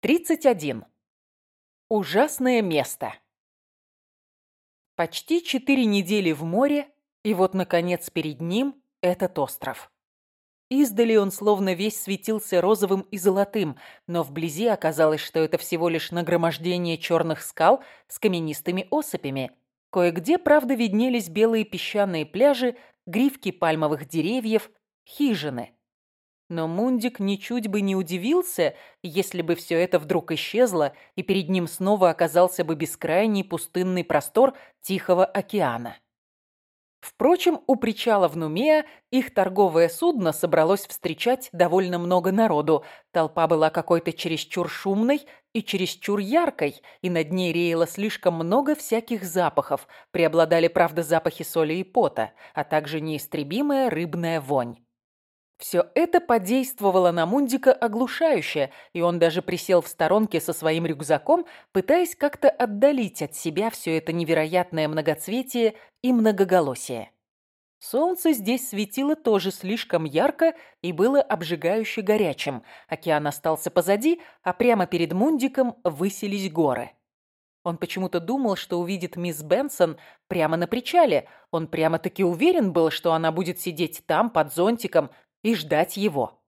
31. Ужасное место. Почти четыре недели в море, и вот, наконец, перед ним этот остров. Издали он словно весь светился розовым и золотым, но вблизи оказалось, что это всего лишь нагромождение черных скал с каменистыми осыпями. Кое-где, правда, виднелись белые песчаные пляжи, грифки пальмовых деревьев, хижины – но Мундик ничуть бы не удивился, если бы все это вдруг исчезло, и перед ним снова оказался бы бескрайний пустынный простор Тихого океана. Впрочем, у причала в Нумеа их торговое судно собралось встречать довольно много народу. Толпа была какой-то чересчур шумной и чересчур яркой, и над ней реяло слишком много всяких запахов. Преобладали, правда, запахи соли и пота, а также неистребимая рыбная вонь. Все это подействовало на Мундика оглушающе, и он даже присел в сторонке со своим рюкзаком, пытаясь как-то отдалить от себя все это невероятное многоцветие и многоголосие. Солнце здесь светило тоже слишком ярко и было обжигающе горячим. Океан остался позади, а прямо перед Мундиком высились горы. Он почему-то думал, что увидит мисс Бенсон прямо на причале. Он прямо-таки уверен был, что она будет сидеть там, под зонтиком, и ждать его.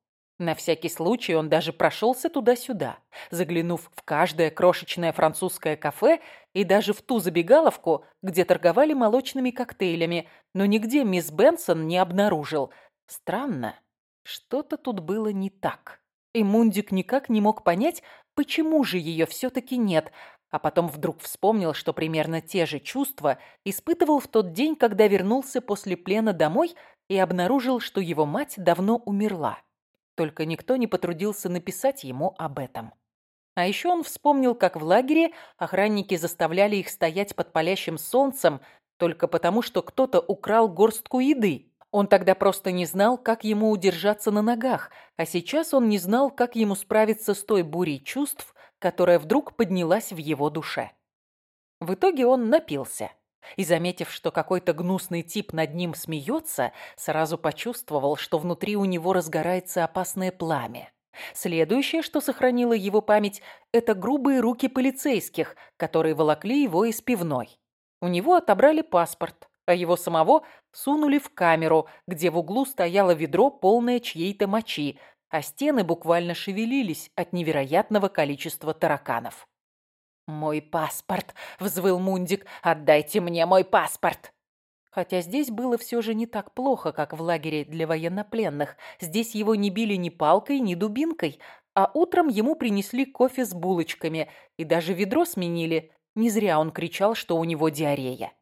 На всякий случай он даже прошелся туда-сюда, заглянув в каждое крошечное французское кафе и даже в ту забегаловку, где торговали молочными коктейлями, но нигде мисс Бенсон не обнаружил. Странно, что-то тут было не так. И Мундик никак не мог понять, почему же ее все-таки нет, а потом вдруг вспомнил, что примерно те же чувства испытывал в тот день, когда вернулся после плена домой и обнаружил, что его мать давно умерла. Только никто не потрудился написать ему об этом. А еще он вспомнил, как в лагере охранники заставляли их стоять под палящим солнцем только потому, что кто-то украл горстку еды. Он тогда просто не знал, как ему удержаться на ногах, а сейчас он не знал, как ему справиться с той бурей чувств, которая вдруг поднялась в его душе. В итоге он напился и, заметив, что какой-то гнусный тип над ним смеется, сразу почувствовал, что внутри у него разгорается опасное пламя. Следующее, что сохранило его память, это грубые руки полицейских, которые волокли его из пивной. У него отобрали паспорт, а его самого сунули в камеру, где в углу стояло ведро, полное чьей-то мочи, а стены буквально шевелились от невероятного количества тараканов. «Мой паспорт!» — взвыл Мундик. «Отдайте мне мой паспорт!» Хотя здесь было все же не так плохо, как в лагере для военнопленных. Здесь его не били ни палкой, ни дубинкой, а утром ему принесли кофе с булочками и даже ведро сменили. Не зря он кричал, что у него диарея.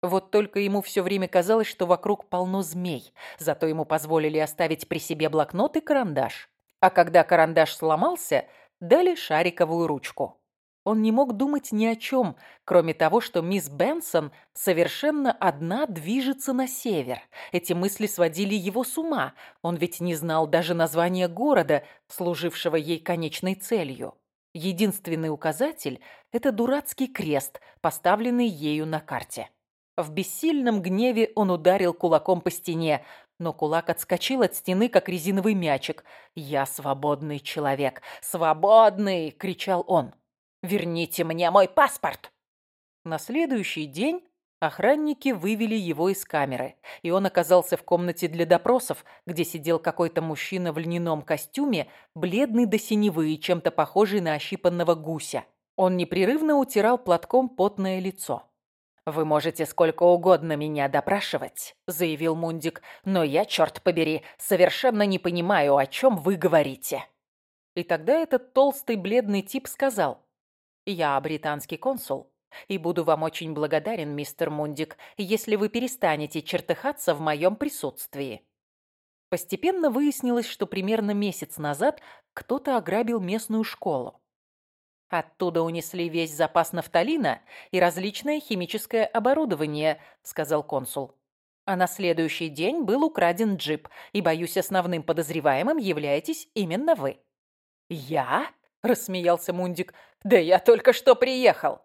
Вот только ему все время казалось, что вокруг полно змей, зато ему позволили оставить при себе блокнот и карандаш. А когда карандаш сломался, дали шариковую ручку. Он не мог думать ни о чем, кроме того, что мисс Бенсон совершенно одна движется на север. Эти мысли сводили его с ума. Он ведь не знал даже названия города, служившего ей конечной целью. Единственный указатель – это дурацкий крест, поставленный ею на карте. В бессильном гневе он ударил кулаком по стене, но кулак отскочил от стены, как резиновый мячик. «Я свободный человек! Свободный!» – кричал он. Верните мне мой паспорт!» На следующий день охранники вывели его из камеры, и он оказался в комнате для допросов, где сидел какой-то мужчина в льняном костюме, бледный до синевы и чем-то похожий на ощипанного гуся. Он непрерывно утирал платком потное лицо. «Вы можете сколько угодно меня допрашивать», — заявил Мундик, «но я, черт побери, совершенно не понимаю, о чем вы говорите». И тогда этот толстый бледный тип сказал, я британский консул, и буду вам очень благодарен, мистер Мундик, если вы перестанете чертыхаться в моем присутствии». Постепенно выяснилось, что примерно месяц назад кто-то ограбил местную школу. «Оттуда унесли весь запас нафталина и различное химическое оборудование», — сказал консул. «А на следующий день был украден джип, и, боюсь, основным подозреваемым являетесь именно вы». «Я?» – рассмеялся Мундик. «Да я только что приехал!»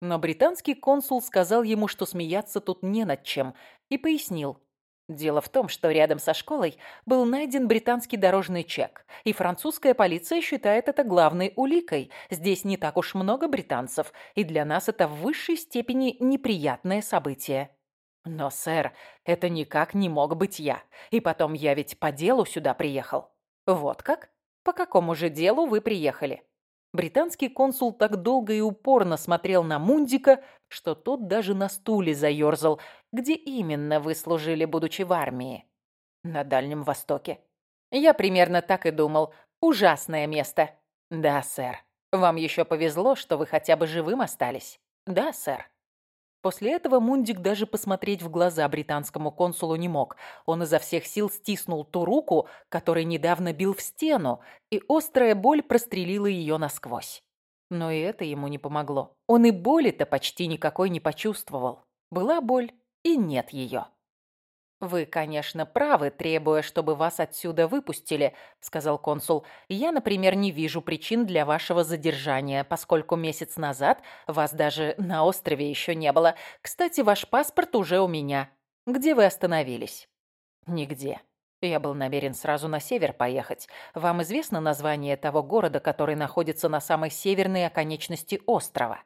Но британский консул сказал ему, что смеяться тут не над чем, и пояснил. Дело в том, что рядом со школой был найден британский дорожный чек, и французская полиция считает это главной уликой. Здесь не так уж много британцев, и для нас это в высшей степени неприятное событие. Но, сэр, это никак не мог быть я. И потом я ведь по делу сюда приехал. Вот как? По какому же делу вы приехали? Британский консул так долго и упорно смотрел на Мундика, что тот даже на стуле заерзал. Где именно вы служили, будучи в армии? На Дальнем Востоке. Я примерно так и думал. Ужасное место. Да, сэр. Вам еще повезло, что вы хотя бы живым остались. Да, сэр. После этого Мундик даже посмотреть в глаза британскому консулу не мог. Он изо всех сил стиснул ту руку, которой недавно бил в стену, и острая боль прострелила ее насквозь. Но и это ему не помогло. Он и боли-то почти никакой не почувствовал. Была боль, и нет ее. «Вы, конечно, правы, требуя, чтобы вас отсюда выпустили», — сказал консул. «Я, например, не вижу причин для вашего задержания, поскольку месяц назад вас даже на острове еще не было. Кстати, ваш паспорт уже у меня. Где вы остановились?» «Нигде. Я был намерен сразу на север поехать. Вам известно название того города, который находится на самой северной оконечности острова?»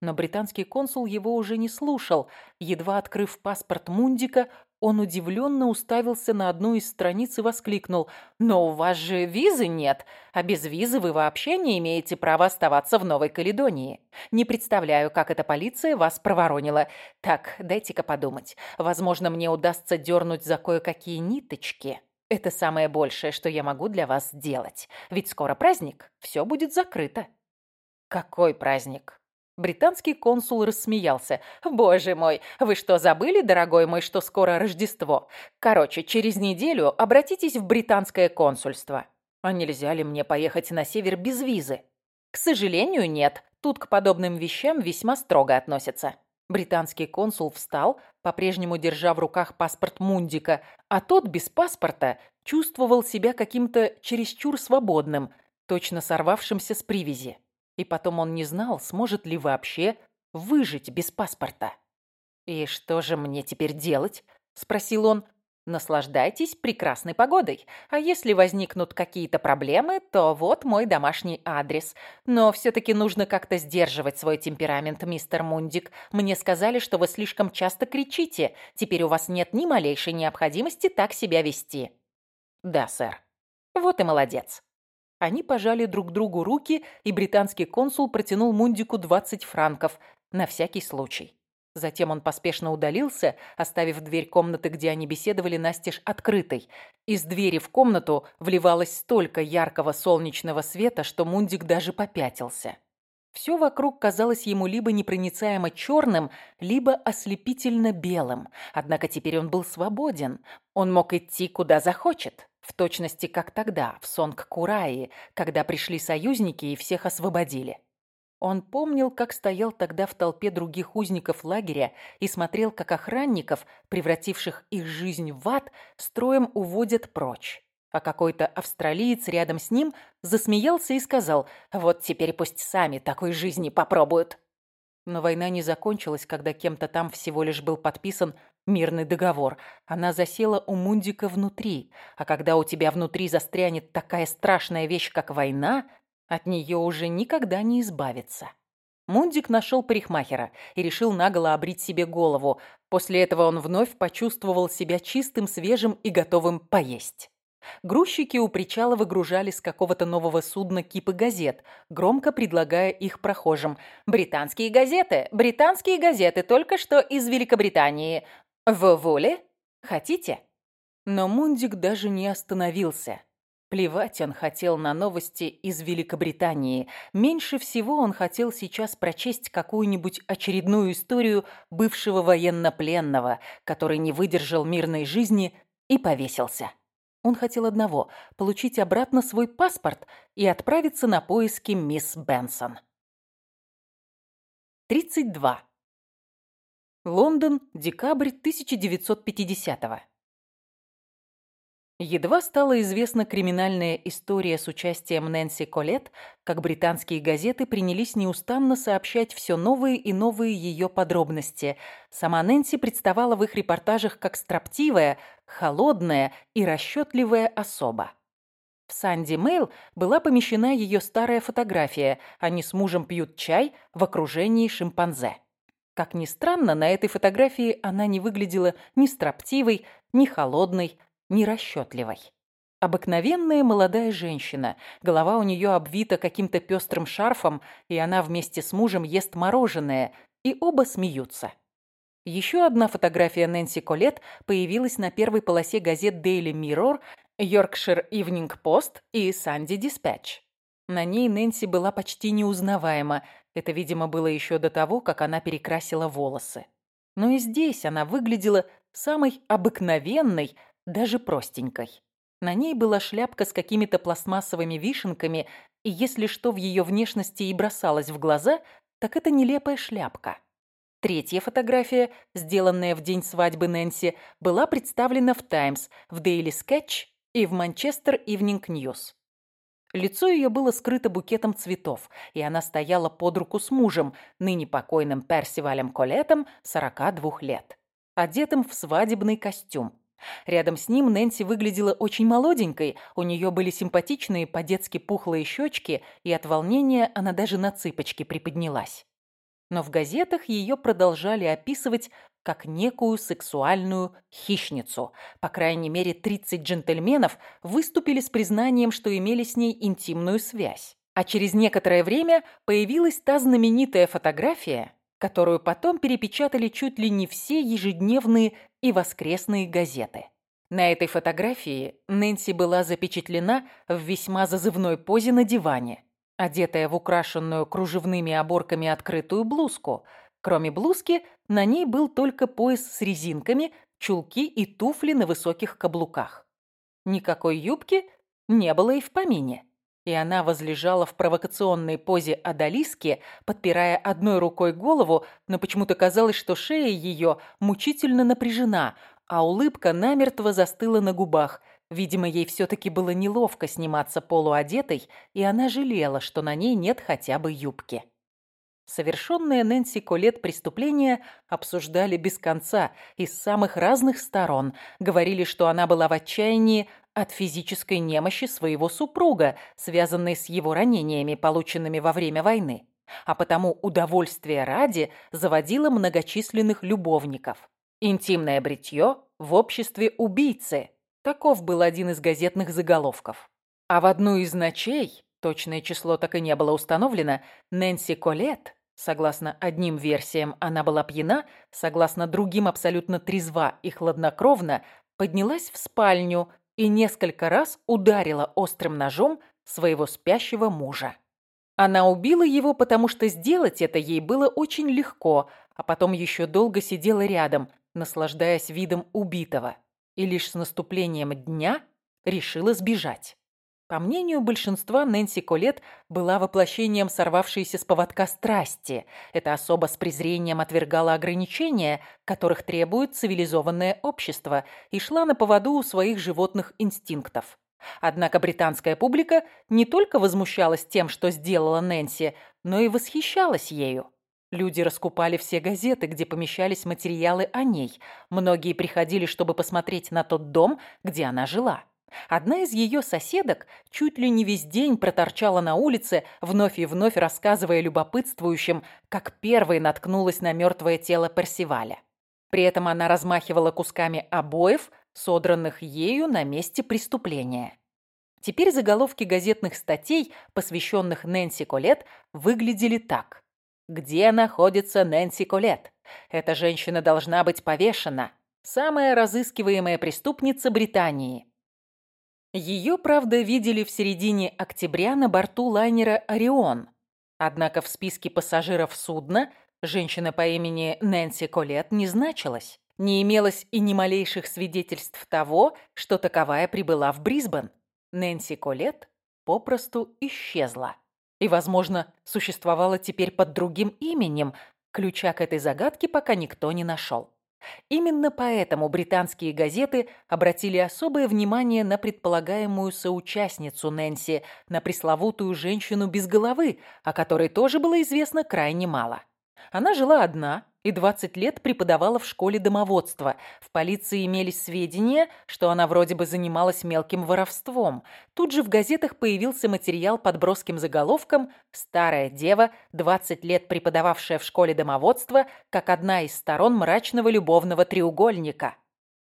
Но британский консул его уже не слушал. Едва открыв паспорт Мундика, он удивленно уставился на одну из страниц и воскликнул. «Но у вас же визы нет, а без визы вы вообще не имеете права оставаться в Новой Каледонии. Не представляю, как эта полиция вас проворонила. Так, дайте-ка подумать. Возможно, мне удастся дернуть за кое-какие ниточки. Это самое большее, что я могу для вас сделать. Ведь скоро праздник, все будет закрыто». «Какой праздник?» Британский консул рассмеялся. «Боже мой, вы что, забыли, дорогой мой, что скоро Рождество? Короче, через неделю обратитесь в британское консульство. А нельзя ли мне поехать на север без визы? К сожалению, нет. Тут к подобным вещам весьма строго относятся». Британский консул встал, по-прежнему держа в руках паспорт Мундика, а тот без паспорта чувствовал себя каким-то чересчур свободным, точно сорвавшимся с привязи. И потом он не знал, сможет ли вообще выжить без паспорта. «И что же мне теперь делать?» – спросил он. «Наслаждайтесь прекрасной погодой. А если возникнут какие-то проблемы, то вот мой домашний адрес. Но все-таки нужно как-то сдерживать свой темперамент, мистер Мундик. Мне сказали, что вы слишком часто кричите. Теперь у вас нет ни малейшей необходимости так себя вести». «Да, сэр». «Вот и молодец. Они пожали друг другу руки, и британский консул протянул Мундику 20 франков, на всякий случай. Затем он поспешно удалился, оставив дверь комнаты, где они беседовали, настежь открытой. Из двери в комнату вливалось столько яркого солнечного света, что Мундик даже попятился. Все вокруг казалось ему либо непроницаемо черным, либо ослепительно белым. Однако теперь он был свободен. Он мог идти куда захочет. В точности, как тогда, в Сонг-Кураи, когда пришли союзники и всех освободили. Он помнил, как стоял тогда в толпе других узников лагеря и смотрел, как охранников, превративших их жизнь в ад, строем уводят прочь. А какой-то австралиец рядом с ним засмеялся и сказал, «Вот теперь пусть сами такой жизни попробуют». Но война не закончилась, когда кем-то там всего лишь был подписан мирный договор. Она засела у Мундика внутри. А когда у тебя внутри застрянет такая страшная вещь, как война, от нее уже никогда не избавиться. Мундик нашел парикмахера и решил наголо обрить себе голову. После этого он вновь почувствовал себя чистым, свежим и готовым поесть. Грузчики у причала выгружали с какого-то нового судна кипы газет, громко предлагая их прохожим. «Британские газеты! Британские газеты! Только что из Великобритании! В воле? Хотите?» Но Мундик даже не остановился. Плевать он хотел на новости из Великобритании. Меньше всего он хотел сейчас прочесть какую-нибудь очередную историю бывшего военнопленного, который не выдержал мирной жизни и повесился. Он хотел одного – получить обратно свой паспорт и отправиться на поиски мисс Бенсон. 32. Лондон, декабрь 1950 -го. Едва стала известна криминальная история с участием Нэнси Колет, как британские газеты принялись неустанно сообщать все новые и новые ее подробности. Сама Нэнси представала в их репортажах как строптивая, холодная и расчетливая особа. В Санди Мейл была помещена ее старая фотография. Они с мужем пьют чай в окружении шимпанзе. Как ни странно, на этой фотографии она не выглядела ни строптивой, ни холодной, ни расчетливой. Обыкновенная молодая женщина. Голова у нее обвита каким-то пестрым шарфом, и она вместе с мужем ест мороженое, и оба смеются. Еще одна фотография Нэнси Колет появилась на первой полосе газет Daily Mirror Yorkshire Evening Post и Sunday Dispatch. На ней Нэнси была почти неузнаваема. Это, видимо, было еще до того, как она перекрасила волосы. Но и здесь она выглядела самой обыкновенной, даже простенькой. На ней была шляпка с какими-то пластмассовыми вишенками, и если что в ее внешности и бросалось в глаза, так это нелепая шляпка. Третья фотография, сделанная в день свадьбы Нэнси, была представлена в «Таймс», в «Дейли Скетч» и в «Манчестер Ивнинг Ньюс». Лицо ее было скрыто букетом цветов, и она стояла под руку с мужем, ныне покойным Персивалем Колетом, 42 лет, одетым в свадебный костюм. Рядом с ним Нэнси выглядела очень молоденькой, у нее были симпатичные по-детски пухлые щечки, и от волнения она даже на цыпочки приподнялась но в газетах ее продолжали описывать как некую сексуальную хищницу. По крайней мере, 30 джентльменов выступили с признанием, что имели с ней интимную связь. А через некоторое время появилась та знаменитая фотография, которую потом перепечатали чуть ли не все ежедневные и воскресные газеты. На этой фотографии Нэнси была запечатлена в весьма зазывной позе на диване одетая в украшенную кружевными оборками открытую блузку. Кроме блузки, на ней был только пояс с резинками, чулки и туфли на высоких каблуках. Никакой юбки не было и в помине. И она возлежала в провокационной позе одолиски, подпирая одной рукой голову, но почему-то казалось, что шея ее мучительно напряжена, а улыбка намертво застыла на губах – Видимо, ей все-таки было неловко сниматься полуодетой, и она жалела, что на ней нет хотя бы юбки. Совершенное Нэнси Колет преступление обсуждали без конца и с самых разных сторон. Говорили, что она была в отчаянии от физической немощи своего супруга, связанной с его ранениями, полученными во время войны. А потому удовольствие ради заводила многочисленных любовников. Интимное бритье в обществе убийцы – Таков был один из газетных заголовков. А в одну из ночей, точное число так и не было установлено, Нэнси Колет, согласно одним версиям, она была пьяна, согласно другим абсолютно трезва и хладнокровно, поднялась в спальню и несколько раз ударила острым ножом своего спящего мужа. Она убила его, потому что сделать это ей было очень легко, а потом еще долго сидела рядом, наслаждаясь видом убитого и лишь с наступлением дня решила сбежать. По мнению большинства, Нэнси Колет была воплощением сорвавшейся с поводка страсти. Эта особа с презрением отвергала ограничения, которых требует цивилизованное общество, и шла на поводу у своих животных инстинктов. Однако британская публика не только возмущалась тем, что сделала Нэнси, но и восхищалась ею. Люди раскупали все газеты, где помещались материалы о ней. Многие приходили, чтобы посмотреть на тот дом, где она жила. Одна из ее соседок чуть ли не весь день проторчала на улице, вновь и вновь рассказывая любопытствующим, как первой наткнулась на мертвое тело Персиваля. При этом она размахивала кусками обоев, содранных ею на месте преступления. Теперь заголовки газетных статей, посвященных Нэнси Колет, выглядели так. Где находится Нэнси Колет? Эта женщина должна быть повешена. Самая разыскиваемая преступница Британии. Ее, правда, видели в середине октября на борту лайнера «Орион». Однако в списке пассажиров судна женщина по имени Нэнси Колет не значилась. Не имелось и ни малейших свидетельств того, что таковая прибыла в Брисбен. Нэнси Колет попросту исчезла и, возможно, существовала теперь под другим именем. Ключа к этой загадке пока никто не нашел. Именно поэтому британские газеты обратили особое внимание на предполагаемую соучастницу Нэнси, на пресловутую женщину без головы, о которой тоже было известно крайне мало. Она жила одна и 20 лет преподавала в школе домоводства. В полиции имелись сведения, что она вроде бы занималась мелким воровством. Тут же в газетах появился материал под броским заголовком «Старая дева, 20 лет преподававшая в школе домоводства, как одна из сторон мрачного любовного треугольника».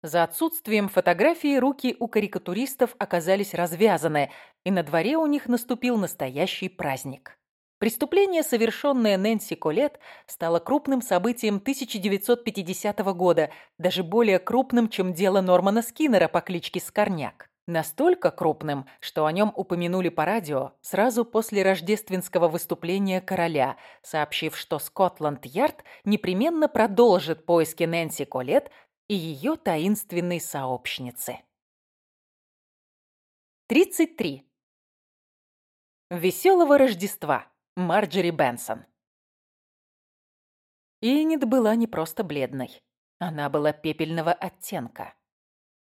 За отсутствием фотографии руки у карикатуристов оказались развязаны, и на дворе у них наступил настоящий праздник. Преступление, совершенное Нэнси Колет, стало крупным событием 1950 года, даже более крупным, чем дело Нормана Скиннера по кличке Скорняк. Настолько крупным, что о нем упомянули по радио сразу после рождественского выступления короля, сообщив, что Скотланд-Ярд непременно продолжит поиски Нэнси Колет и ее таинственной сообщницы. 33. Веселого Рождества! Марджери Бенсон. Иннет была не просто бледной. Она была пепельного оттенка.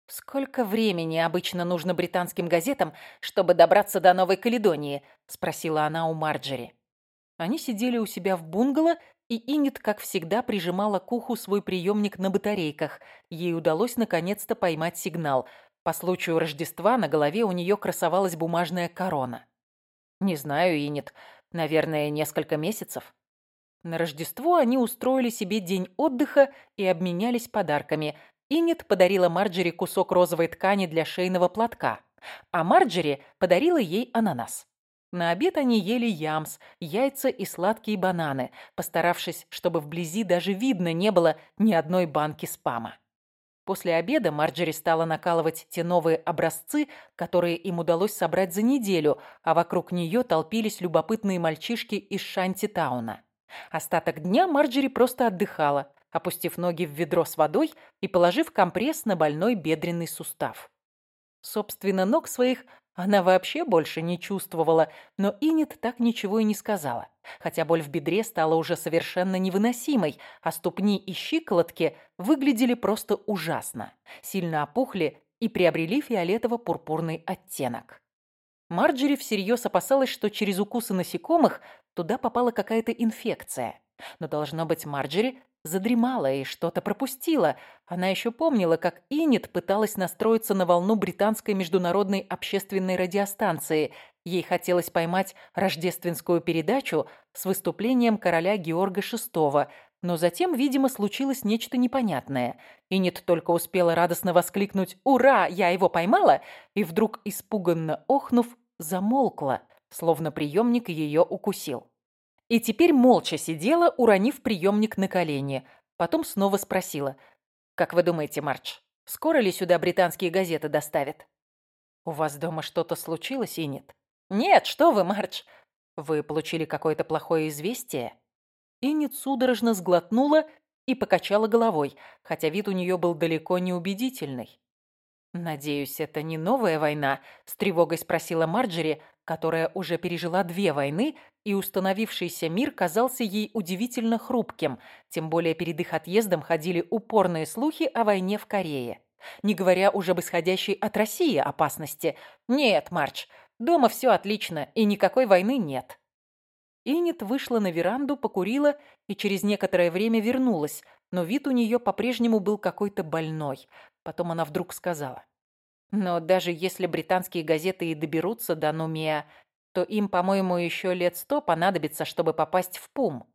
«Сколько времени обычно нужно британским газетам, чтобы добраться до Новой Каледонии?» – спросила она у Марджери. Они сидели у себя в бунгало, и Иннет, как всегда, прижимала к уху свой приемник на батарейках. Ей удалось наконец-то поймать сигнал. По случаю Рождества на голове у нее красовалась бумажная корона. «Не знаю, Иннет. Наверное, несколько месяцев. На Рождество они устроили себе день отдыха и обменялись подарками. Иннет подарила Марджери кусок розовой ткани для шейного платка, а Марджери подарила ей ананас. На обед они ели ямс, яйца и сладкие бананы, постаравшись, чтобы вблизи даже видно не было ни одной банки спама. После обеда Марджери стала накалывать те новые образцы, которые им удалось собрать за неделю, а вокруг нее толпились любопытные мальчишки из Шанти-тауна. Остаток дня Марджери просто отдыхала, опустив ноги в ведро с водой и положив компресс на больной бедренный сустав. Собственно, ног своих она вообще больше не чувствовала, но Инет так ничего и не сказала. Хотя боль в бедре стала уже совершенно невыносимой, а ступни и щиколотки выглядели просто ужасно. Сильно опухли и приобрели фиолетово-пурпурный оттенок. Марджери всерьез опасалась, что через укусы насекомых туда попала какая-то инфекция. Но, должно быть, Марджери задремала и что-то пропустила. Она еще помнила, как Инет пыталась настроиться на волну британской международной общественной радиостанции. Ей хотелось поймать рождественскую передачу с выступлением короля Георга VI, но затем, видимо, случилось нечто непонятное. Инет только успела радостно воскликнуть «Ура! Я его поймала!» и вдруг, испуганно охнув, замолкла, словно приемник ее укусил. И теперь молча сидела, уронив приемник на колени. Потом снова спросила. «Как вы думаете, Марч, скоро ли сюда британские газеты доставят?» «У вас дома что-то случилось и нет?» «Нет, что вы, Марч!» «Вы получили какое-то плохое известие?» Иннет судорожно сглотнула и покачала головой, хотя вид у нее был далеко не убедительный. «Надеюсь, это не новая война?» – с тревогой спросила Марджери, которая уже пережила две войны, и установившийся мир казался ей удивительно хрупким, тем более перед их отъездом ходили упорные слухи о войне в Корее. Не говоря уже об исходящей от России опасности. «Нет, Марч, дома все отлично, и никакой войны нет». Иннет вышла на веранду, покурила и через некоторое время вернулась, но вид у нее по-прежнему был какой-то больной. Потом она вдруг сказала. «Но даже если британские газеты и доберутся до Нумия, то им, по-моему, еще лет сто понадобится, чтобы попасть в Пум».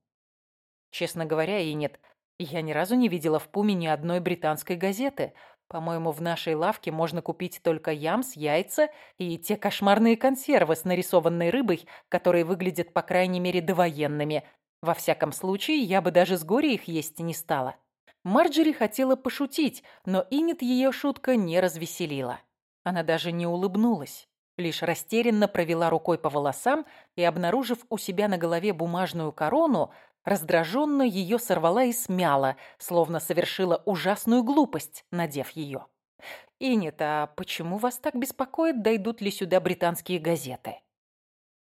Честно говоря, и нет, я ни разу не видела в Пуме ни одной британской газеты. По-моему, в нашей лавке можно купить только ямс, яйца и те кошмарные консервы с нарисованной рыбой, которые выглядят, по крайней мере, довоенными. Во всяком случае, я бы даже с горя их есть не стала. Марджери хотела пошутить, но Иннет ее шутка не развеселила. Она даже не улыбнулась, лишь растерянно провела рукой по волосам и, обнаружив у себя на голове бумажную корону, раздраженно ее сорвала и смяла, словно совершила ужасную глупость, надев ее. «Иннет, а почему вас так беспокоит, дойдут ли сюда британские газеты?»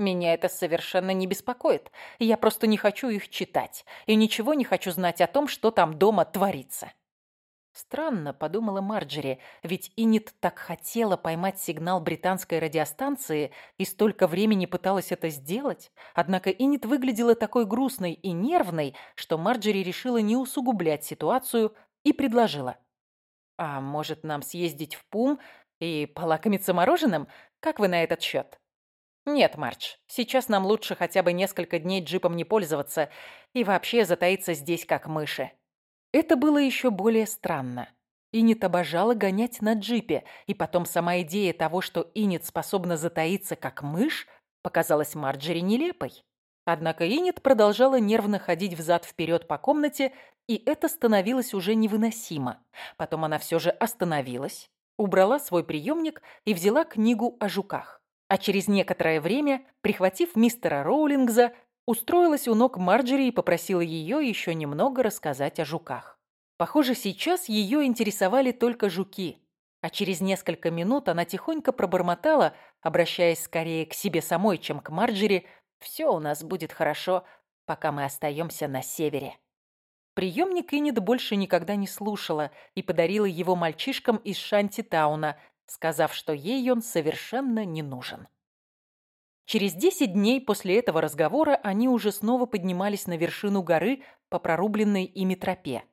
Меня это совершенно не беспокоит. Я просто не хочу их читать. И ничего не хочу знать о том, что там дома творится. Странно, подумала Марджери, ведь Инит так хотела поймать сигнал британской радиостанции и столько времени пыталась это сделать. Однако Инит выглядела такой грустной и нервной, что Марджери решила не усугублять ситуацию и предложила. «А может, нам съездить в Пум и полакомиться мороженым? Как вы на этот счет?» «Нет, Мардж, сейчас нам лучше хотя бы несколько дней джипом не пользоваться и вообще затаиться здесь, как мыши». Это было еще более странно. Инит обожала гонять на джипе, и потом сама идея того, что Инит способна затаиться, как мышь, показалась Марджери нелепой. Однако Инит продолжала нервно ходить взад-вперед по комнате, и это становилось уже невыносимо. Потом она все же остановилась, убрала свой приемник и взяла книгу о жуках. А через некоторое время, прихватив мистера Роулингза, устроилась у ног Марджери и попросила ее еще немного рассказать о жуках. Похоже, сейчас ее интересовали только жуки, а через несколько минут она тихонько пробормотала, обращаясь скорее к себе самой, чем к Марджери, «Все у нас будет хорошо, пока мы остаемся на севере». Приемник Иннет больше никогда не слушала и подарила его мальчишкам из Шантитауна, сказав, что ей он совершенно не нужен. Через десять дней после этого разговора они уже снова поднимались на вершину горы по прорубленной ими тропе.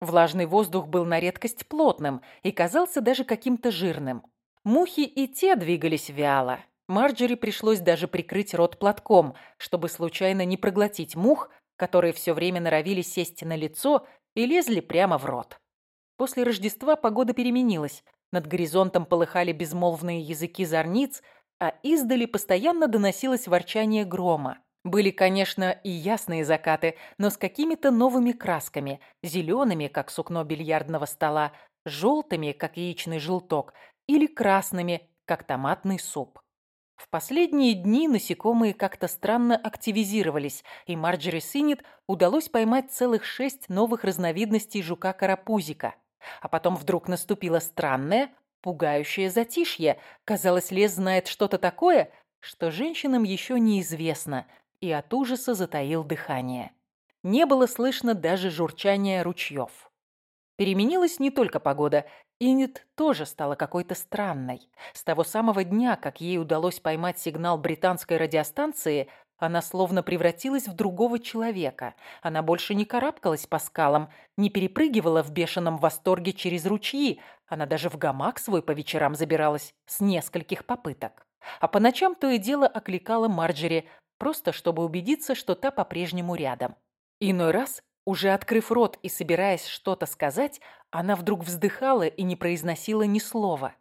Влажный воздух был на редкость плотным и казался даже каким-то жирным. Мухи и те двигались вяло. Марджери пришлось даже прикрыть рот платком, чтобы случайно не проглотить мух, которые все время норовили сесть на лицо и лезли прямо в рот. После Рождества погода переменилась. Над горизонтом полыхали безмолвные языки зорниц – а издали постоянно доносилось ворчание грома. Были, конечно, и ясные закаты, но с какими-то новыми красками. Зелеными, как сукно бильярдного стола, желтыми, как яичный желток, или красными, как томатный суп. В последние дни насекомые как-то странно активизировались, и Марджери Синет удалось поймать целых шесть новых разновидностей жука-карапузика. А потом вдруг наступило странное, Пугающее затишье. Казалось, лес знает что-то такое, что женщинам еще неизвестно, и от ужаса затаил дыхание. Не было слышно даже журчания ручьев. Переменилась не только погода. Инет тоже стала какой-то странной. С того самого дня, как ей удалось поймать сигнал британской радиостанции, она словно превратилась в другого человека. Она больше не карабкалась по скалам, не перепрыгивала в бешеном восторге через ручьи. Она даже в гамак свой по вечерам забиралась с нескольких попыток. А по ночам то и дело окликала Марджери, просто чтобы убедиться, что та по-прежнему рядом. Иной раз, уже открыв рот и собираясь что-то сказать, она вдруг вздыхала и не произносила ни слова.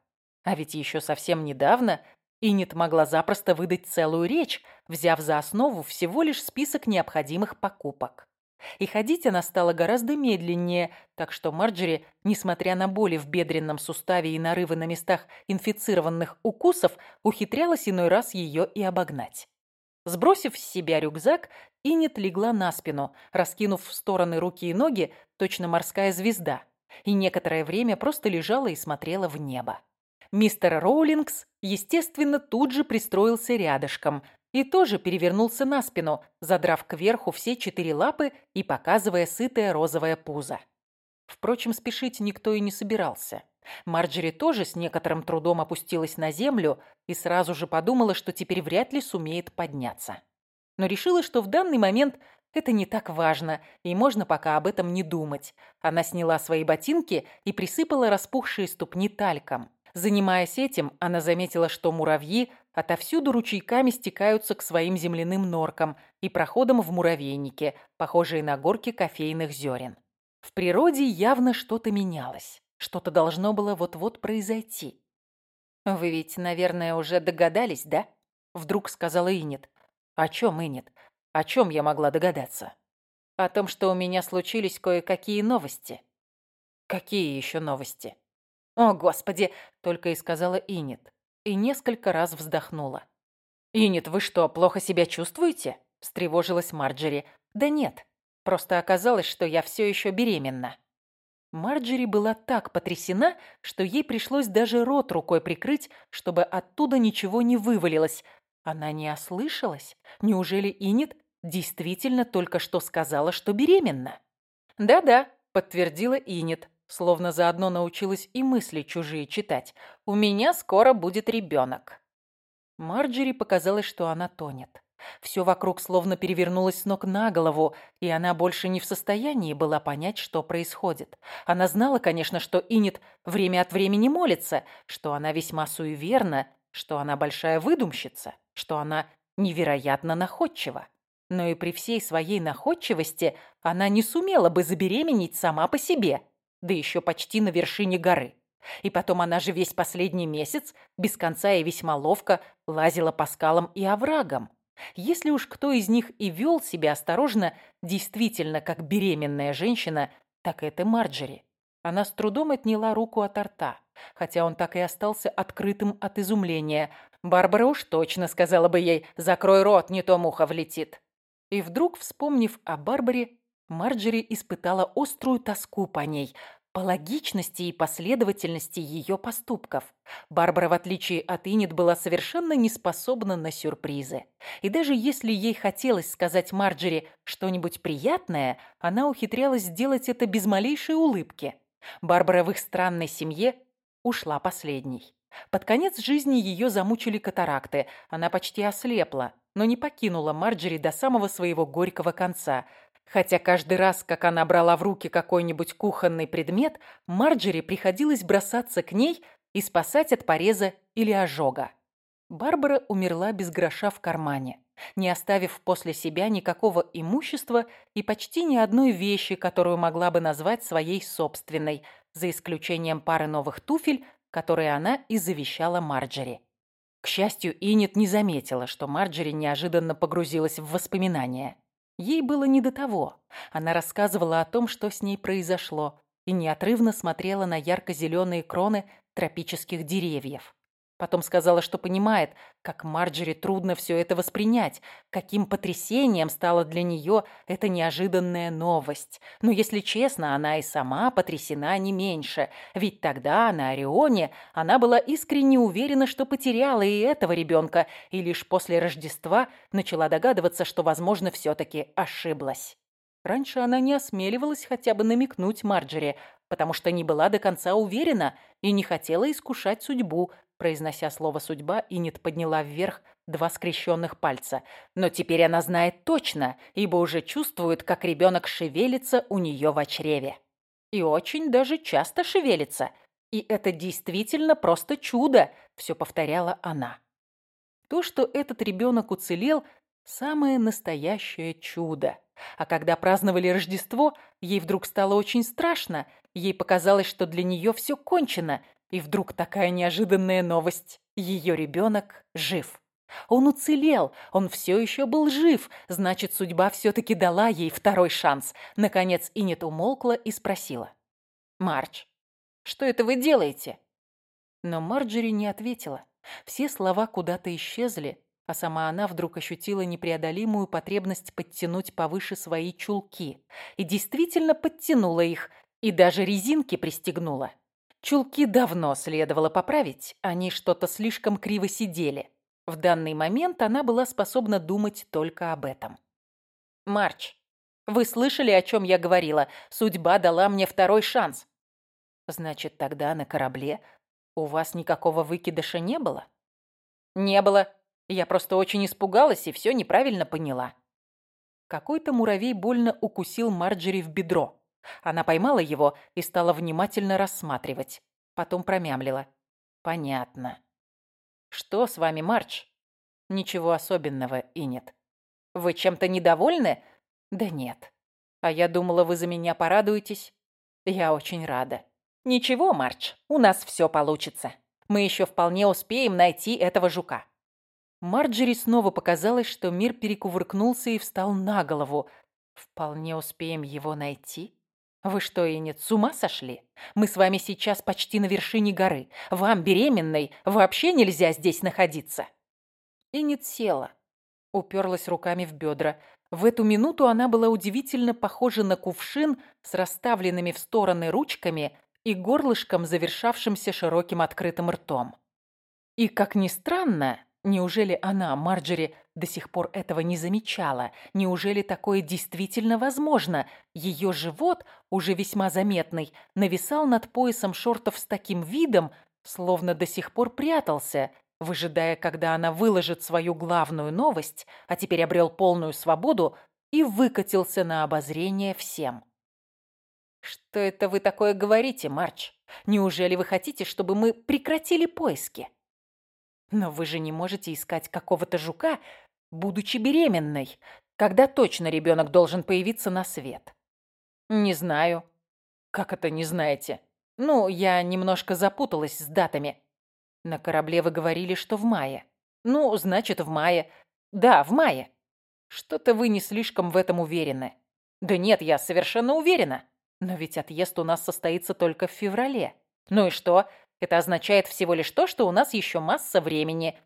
А ведь еще совсем недавно Инет могла запросто выдать целую речь, взяв за основу всего лишь список необходимых покупок. И ходить она стала гораздо медленнее, так что Марджери, несмотря на боли в бедренном суставе и нарывы на местах инфицированных укусов, ухитрялась иной раз ее и обогнать. Сбросив с себя рюкзак, Инет легла на спину, раскинув в стороны руки и ноги, точно морская звезда, и некоторое время просто лежала и смотрела в небо. Мистер Роулингс, естественно, тут же пристроился рядышком и тоже перевернулся на спину, задрав кверху все четыре лапы и показывая сытое розовое пузо. Впрочем, спешить никто и не собирался. Марджери тоже с некоторым трудом опустилась на землю и сразу же подумала, что теперь вряд ли сумеет подняться. Но решила, что в данный момент это не так важно, и можно пока об этом не думать. Она сняла свои ботинки и присыпала распухшие ступни тальком. Занимаясь этим, она заметила, что муравьи отовсюду ручейками стекаются к своим земляным норкам и проходам в муравейнике, похожие на горки кофейных зерен. В природе явно что-то менялось. Что-то должно было вот-вот произойти. «Вы ведь, наверное, уже догадались, да?» Вдруг сказала Инет. «О чем, Инет? О чем я могла догадаться?» «О том, что у меня случились кое-какие новости». «Какие еще новости?» «О, Господи!» — только и сказала Инет. И несколько раз вздохнула. «Инет, вы что, плохо себя чувствуете?» — встревожилась Марджери. «Да нет. Просто оказалось, что я все еще беременна». Марджери была так потрясена, что ей пришлось даже рот рукой прикрыть, чтобы оттуда ничего не вывалилось. Она не ослышалась? Неужели Инет действительно только что сказала, что беременна? «Да-да», — подтвердила Инет, словно заодно научилась и мысли чужие читать. «У меня скоро будет ребенок». Марджери показалось, что она тонет. Все вокруг словно перевернулось с ног на голову, и она больше не в состоянии была понять, что происходит. Она знала, конечно, что Инет время от времени молится, что она весьма суеверна, что она большая выдумщица, что она невероятно находчива. Но и при всей своей находчивости она не сумела бы забеременеть сама по себе, да еще почти на вершине горы. И потом она же весь последний месяц без конца и весьма ловко лазила по скалам и оврагам. Если уж кто из них и вел себя осторожно, действительно как беременная женщина, так это Марджери. Она с трудом отняла руку от рта, хотя он так и остался открытым от изумления. Барбара уж точно сказала бы ей «закрой рот, не то муха влетит». И вдруг, вспомнив о Барбаре, Марджери испытала острую тоску по ней, по логичности и последовательности ее поступков. Барбара, в отличие от Инет, была совершенно не способна на сюрпризы. И даже если ей хотелось сказать Марджери что-нибудь приятное, она ухитрялась сделать это без малейшей улыбки. Барбара в их странной семье ушла последней. Под конец жизни ее замучили катаракты, она почти ослепла, но не покинула Марджери до самого своего горького конца – Хотя каждый раз, как она брала в руки какой-нибудь кухонный предмет, Марджери приходилось бросаться к ней и спасать от пореза или ожога. Барбара умерла без гроша в кармане, не оставив после себя никакого имущества и почти ни одной вещи, которую могла бы назвать своей собственной, за исключением пары новых туфель, которые она и завещала Марджери. К счастью, Инет не заметила, что Марджери неожиданно погрузилась в воспоминания. Ей было не до того. Она рассказывала о том, что с ней произошло, и неотрывно смотрела на ярко-зеленые кроны тропических деревьев. Потом сказала, что понимает, как Марджери трудно все это воспринять, каким потрясением стала для нее эта неожиданная новость. Но, если честно, она и сама потрясена не меньше, ведь тогда на Орионе она была искренне уверена, что потеряла и этого ребенка, и лишь после Рождества начала догадываться, что, возможно, все-таки ошиблась. Раньше она не осмеливалась хотя бы намекнуть Марджери, потому что не была до конца уверена и не хотела искушать судьбу, Произнося слово «судьба», Инет подняла вверх два скрещенных пальца. Но теперь она знает точно, ибо уже чувствует, как ребенок шевелится у нее в чреве. И очень даже часто шевелится. И это действительно просто чудо, все повторяла она. То, что этот ребенок уцелел, самое настоящее чудо. А когда праздновали Рождество, ей вдруг стало очень страшно. Ей показалось, что для нее все кончено, и вдруг такая неожиданная новость. Ее ребенок жив. Он уцелел, он все еще был жив, значит, судьба все-таки дала ей второй шанс. Наконец Инет умолкла и спросила. «Мардж, что это вы делаете?» Но Марджери не ответила. Все слова куда-то исчезли, а сама она вдруг ощутила непреодолимую потребность подтянуть повыше свои чулки. И действительно подтянула их, и даже резинки пристегнула. Чулки давно следовало поправить, они что-то слишком криво сидели. В данный момент она была способна думать только об этом. «Марч, вы слышали, о чем я говорила? Судьба дала мне второй шанс». «Значит, тогда на корабле у вас никакого выкидыша не было?» «Не было. Я просто очень испугалась и все неправильно поняла». Какой-то муравей больно укусил Марджери в бедро. Она поймала его и стала внимательно рассматривать. Потом промямлила. «Понятно». «Что с вами, Марч?» «Ничего особенного и нет». «Вы чем-то недовольны?» «Да нет». «А я думала, вы за меня порадуетесь?» «Я очень рада». «Ничего, Марч, у нас все получится. Мы еще вполне успеем найти этого жука». Марджери снова показалось, что мир перекувыркнулся и встал на голову. «Вполне успеем его найти?» «Вы что, Инет, с ума сошли? Мы с вами сейчас почти на вершине горы. Вам, беременной, вообще нельзя здесь находиться». Инет села, уперлась руками в бедра. В эту минуту она была удивительно похожа на кувшин с расставленными в стороны ручками и горлышком, завершавшимся широким открытым ртом. И, как ни странно, неужели она, Марджери, до сих пор этого не замечала. Неужели такое действительно возможно? Ее живот, уже весьма заметный, нависал над поясом шортов с таким видом, словно до сих пор прятался, выжидая, когда она выложит свою главную новость, а теперь обрел полную свободу и выкатился на обозрение всем. «Что это вы такое говорите, Марч? Неужели вы хотите, чтобы мы прекратили поиски?» «Но вы же не можете искать какого-то жука, будучи беременной. Когда точно ребенок должен появиться на свет?» «Не знаю». «Как это не знаете?» «Ну, я немножко запуталась с датами. На корабле вы говорили, что в мае. Ну, значит, в мае. Да, в мае. Что-то вы не слишком в этом уверены. Да нет, я совершенно уверена. Но ведь отъезд у нас состоится только в феврале. Ну и что? Это означает всего лишь то, что у нас еще масса времени.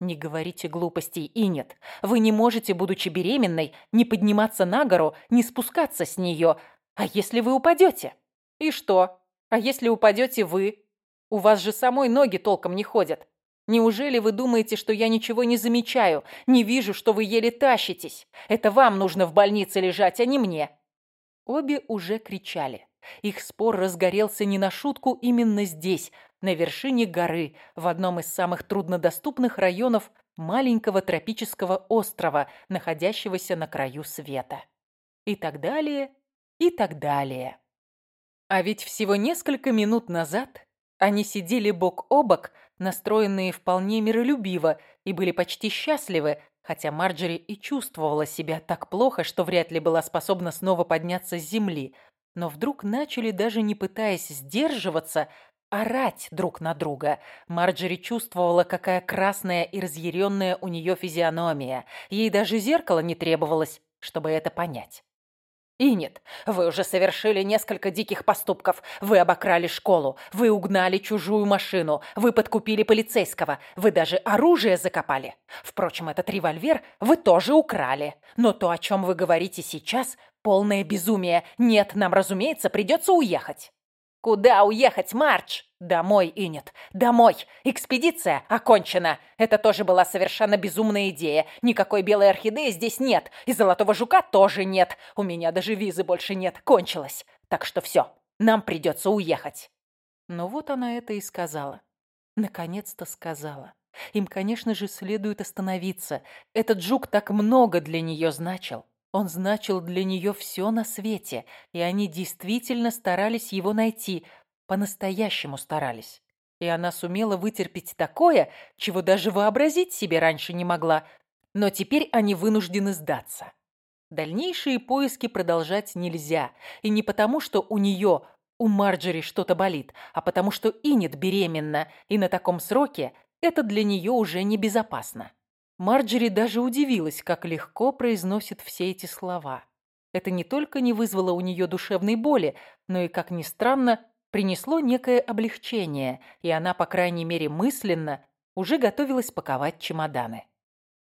Не говорите глупостей, и нет. Вы не можете, будучи беременной, не подниматься на гору, не спускаться с нее. А если вы упадете? И что? А если упадете вы? У вас же самой ноги толком не ходят. Неужели вы думаете, что я ничего не замечаю, не вижу, что вы еле тащитесь? Это вам нужно в больнице лежать, а не мне. Обе уже кричали. Их спор разгорелся не на шутку именно здесь, на вершине горы, в одном из самых труднодоступных районов маленького тропического острова, находящегося на краю света. И так далее, и так далее. А ведь всего несколько минут назад они сидели бок о бок, настроенные вполне миролюбиво, и были почти счастливы, хотя Марджери и чувствовала себя так плохо, что вряд ли была способна снова подняться с земли, но вдруг начали, даже не пытаясь сдерживаться, орать друг на друга. Марджери чувствовала, какая красная и разъяренная у нее физиономия. Ей даже зеркало не требовалось, чтобы это понять. И нет, вы уже совершили несколько диких поступков. Вы обокрали школу, вы угнали чужую машину, вы подкупили полицейского, вы даже оружие закопали. Впрочем, этот револьвер вы тоже украли. Но то, о чем вы говорите сейчас, полное безумие. Нет, нам, разумеется, придется уехать. «Куда уехать, Марч?» «Домой, Инет, домой! Экспедиция окончена! Это тоже была совершенно безумная идея. Никакой белой орхидеи здесь нет, и золотого жука тоже нет. У меня даже визы больше нет, кончилась. Так что все, нам придется уехать». Ну вот она это и сказала. Наконец-то сказала. Им, конечно же, следует остановиться. Этот жук так много для нее значил. Он значил для нее все на свете, и они действительно старались его найти, по-настоящему старались. И она сумела вытерпеть такое, чего даже вообразить себе раньше не могла, но теперь они вынуждены сдаться. Дальнейшие поиски продолжать нельзя, и не потому, что у нее, у Марджери что-то болит, а потому что Инет беременна, и на таком сроке это для нее уже небезопасно. Марджери даже удивилась, как легко произносит все эти слова. Это не только не вызвало у нее душевной боли, но и, как ни странно, принесло некое облегчение, и она, по крайней мере мысленно, уже готовилась паковать чемоданы.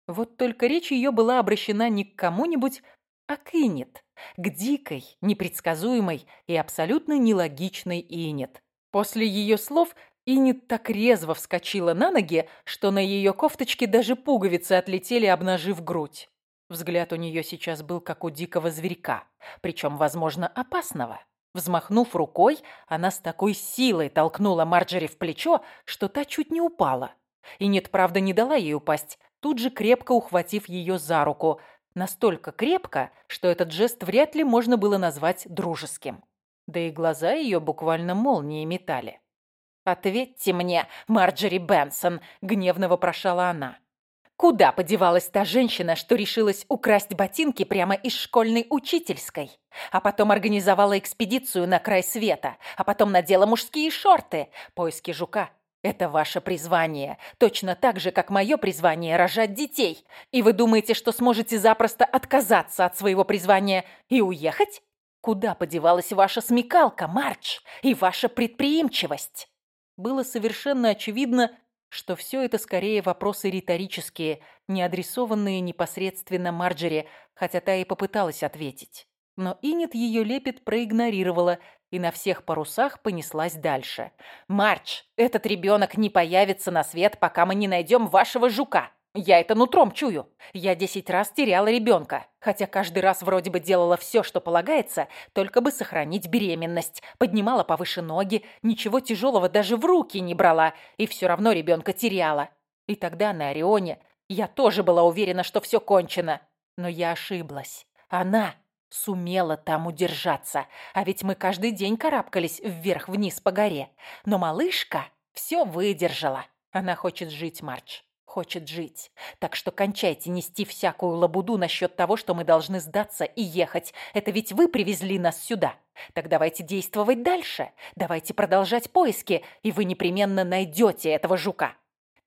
Вот только речь ее была обращена не к кому-нибудь, а к Инет, к дикой, непредсказуемой и абсолютно нелогичной Инет. После ее слов Инет так резво вскочила на ноги, что на ее кофточке даже пуговицы отлетели, обнажив грудь. Взгляд у нее сейчас был как у дикого зверька, причем, возможно, опасного. Взмахнув рукой, она с такой силой толкнула Марджери в плечо, что та чуть не упала. И нет, правда, не дала ей упасть, тут же крепко ухватив ее за руку. Настолько крепко, что этот жест вряд ли можно было назвать дружеским. Да и глаза ее буквально молнии метали. «Ответьте мне, Марджери Бенсон!» — гневно вопрошала она. Куда подевалась та женщина, что решилась украсть ботинки прямо из школьной учительской? А потом организовала экспедицию на край света, а потом надела мужские шорты. Поиски жука – это ваше призвание. Точно так же, как мое призвание – рожать детей. И вы думаете, что сможете запросто отказаться от своего призвания и уехать? Куда подевалась ваша смекалка, Мардж, и ваша предприимчивость? Было совершенно очевидно, что все это скорее вопросы риторические, не адресованные непосредственно Марджери, хотя та и попыталась ответить. Но Инет ее лепет проигнорировала и на всех парусах понеслась дальше. «Мардж, этот ребенок не появится на свет, пока мы не найдем вашего жука. Я это нутром чую. Я десять раз теряла ребенка, хотя каждый раз вроде бы делала все, что полагается, только бы сохранить беременность. Поднимала повыше ноги, ничего тяжелого даже в руки не брала, и все равно ребенка теряла. И тогда на Орионе я тоже была уверена, что все кончено. Но я ошиблась. Она сумела там удержаться, а ведь мы каждый день карабкались вверх-вниз по горе. Но малышка все выдержала. Она хочет жить, Марч. Хочет жить. Так что кончайте нести всякую лабуду насчет того, что мы должны сдаться и ехать. Это ведь вы привезли нас сюда. Так давайте действовать дальше. Давайте продолжать поиски, и вы непременно найдете этого жука.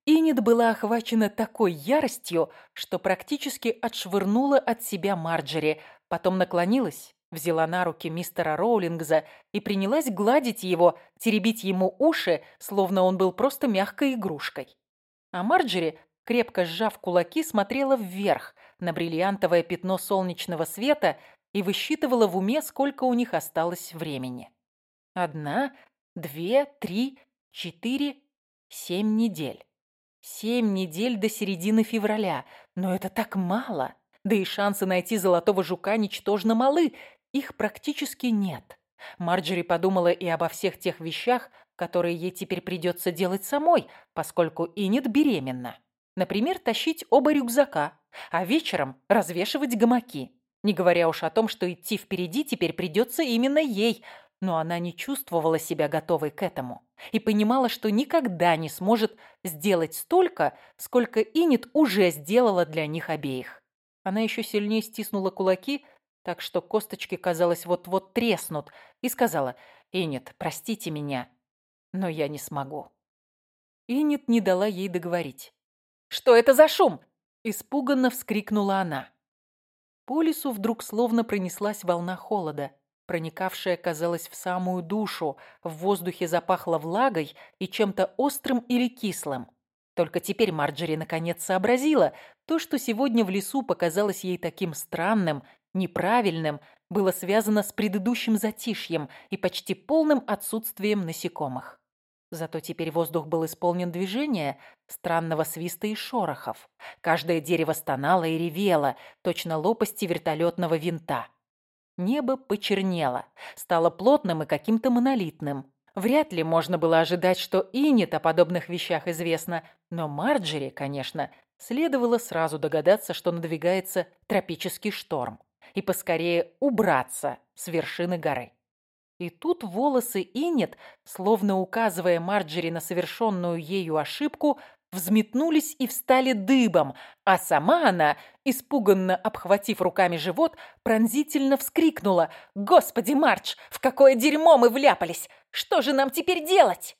Инет была охвачена такой яростью, что практически отшвырнула от себя Марджери, потом наклонилась, взяла на руки мистера Роулингза и принялась гладить его, теребить ему уши, словно он был просто мягкой игрушкой. А Марджери, крепко сжав кулаки, смотрела вверх на бриллиантовое пятно солнечного света и высчитывала в уме, сколько у них осталось времени. Одна, две, три, четыре, семь недель. Семь недель до середины февраля. Но это так мало. Да и шансы найти золотого жука ничтожно малы. Их практически нет. Марджери подумала и обо всех тех вещах, которые ей теперь придется делать самой, поскольку Инет беременна. Например, тащить оба рюкзака, а вечером развешивать гамаки. Не говоря уж о том, что идти впереди теперь придется именно ей, но она не чувствовала себя готовой к этому и понимала, что никогда не сможет сделать столько, сколько Инет уже сделала для них обеих. Она еще сильнее стиснула кулаки, так что косточки, казалось, вот-вот треснут, и сказала, «Инет, простите меня, но я не смогу». Инет не дала ей договорить. «Что это за шум?» – испуганно вскрикнула она. По лесу вдруг словно пронеслась волна холода, проникавшая, казалось, в самую душу, в воздухе запахло влагой и чем-то острым или кислым. Только теперь Марджери наконец сообразила, то, что сегодня в лесу показалось ей таким странным, неправильным, было связано с предыдущим затишьем и почти полным отсутствием насекомых. Зато теперь воздух был исполнен движения, странного свиста и шорохов. Каждое дерево стонало и ревело, точно лопасти вертолетного винта. Небо почернело, стало плотным и каким-то монолитным. Вряд ли можно было ожидать, что Иннет о подобных вещах известно, но Марджери, конечно, следовало сразу догадаться, что надвигается тропический шторм и поскорее убраться с вершины горы. И тут волосы Инет, словно указывая Марджери на совершенную ею ошибку, взметнулись и встали дыбом, а сама она, испуганно обхватив руками живот, пронзительно вскрикнула «Господи, Мардж, в какое дерьмо мы вляпались! Что же нам теперь делать?»